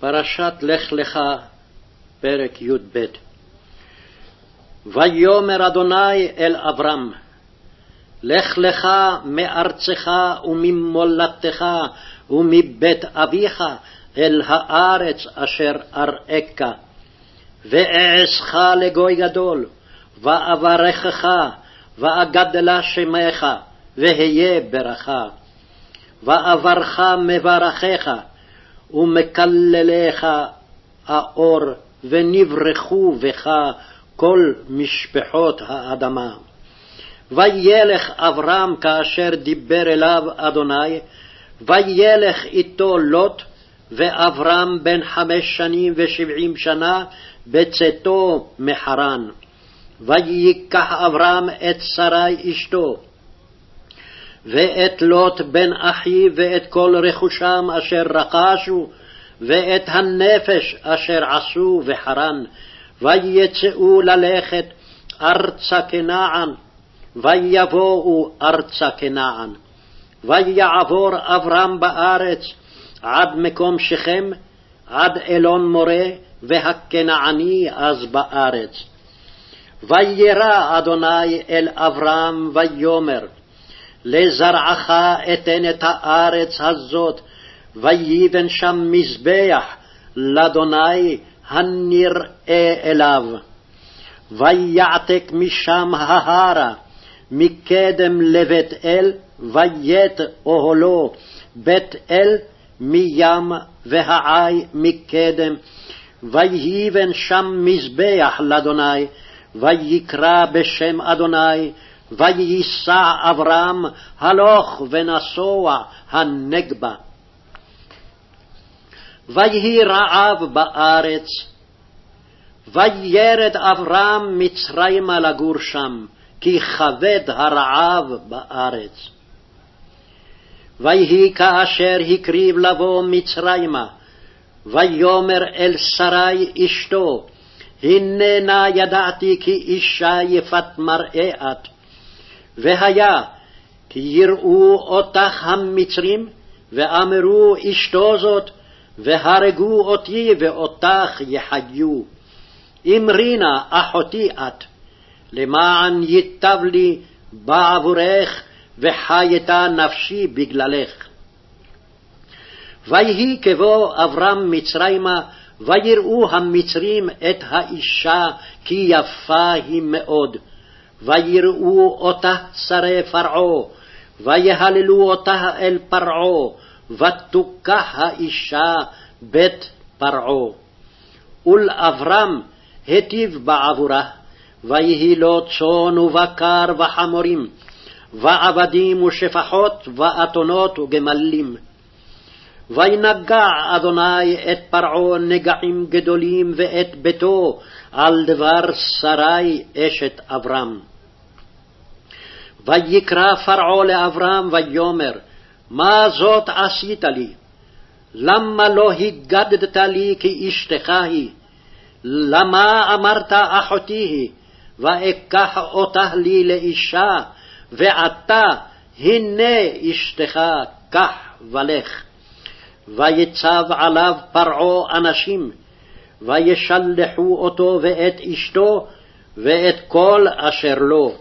פרשת לך לך, פרק י"ב. ויאמר אדוני אל אברהם, לך לך מארצך וממולדתך ומבית אביך אל הארץ אשר אראך, ואעשך לגוי גדול, ואברכך, ואגדלה שמך, והיה ברכה. ואברך מברכך, ומקלליך האור, ונברכו בך כל משפחות האדמה. וילך אברהם כאשר דיבר אליו אדוני, וילך איתו לוט, ואברהם בן חמש שנים ושבעים שנה בצאתו מחרן. וייקח אברהם את שרי אשתו, ואת לוט בן אחיו ואת כל רכושם אשר רכשו, ואת הנפש אשר עשו בחרן, ויצאו ללכת ארצה כנען, ויבואו ארצה כנען. ויעבור אברהם בארץ עד מקום שכם, עד אלון מורה, והכנעני אז בארץ. וירא אדוני אל אברהם ויאמר, לזרעך אתן את הארץ הזאת, ויבן שם מזבח לאדוני הנראה אליו. ויעתק משם ההרה, מקדם לבית אל, ויית אוהלו בית אל מים והעי מקדם, ויבן שם מזבח לאדוני, ויקרא בשם אדוני, וייסע אברהם הלוך ונסוע הנגבה. ויהי רעב בארץ, וירד אברהם מצרימה לגור שם, כי כבד הרעב בארץ. ויהי כאשר הקריב לבוא מצרימה, ויאמר אל שרי אשתו, הננה ידעתי כי אישה יפת מראה את, והיה כי יראו אותך המצרים, ואמרו אשתו זאת, והרגו אותי ואותך יחיו. אמרי נא אחותי את, למען ייטב לי בעבורך, וחייתה נפשי בגללך. ויהי כבוא אברהם מצרימה, ויראו המצרים את האישה כי יפה היא מאוד. ויראו אותה שרי פרעה, ויהללו אותה אל פרעה, ותוקח האישה בית פרעה. ולאברהם היטיב בעבורה, ויהי לו צאן ובקר וחמורים, ועבדים ושפחות ואתונות וגמלים. וינגע אדוני את פרעה נגעים גדולים ואת ביתו על דבר שרי אשת אברהם. ויקרא פרעה לאברהם ויאמר, מה זאת עשית לי? למה לא הגדת לי כי אשתך היא? למה אמרת אחותי היא, ואקח אותה לי לאישה, ועתה הנה אשתך, קח ולך. ויצב עליו פרעה אנשים, וישלחו אותו ואת אשתו, ואת כל אשר לו.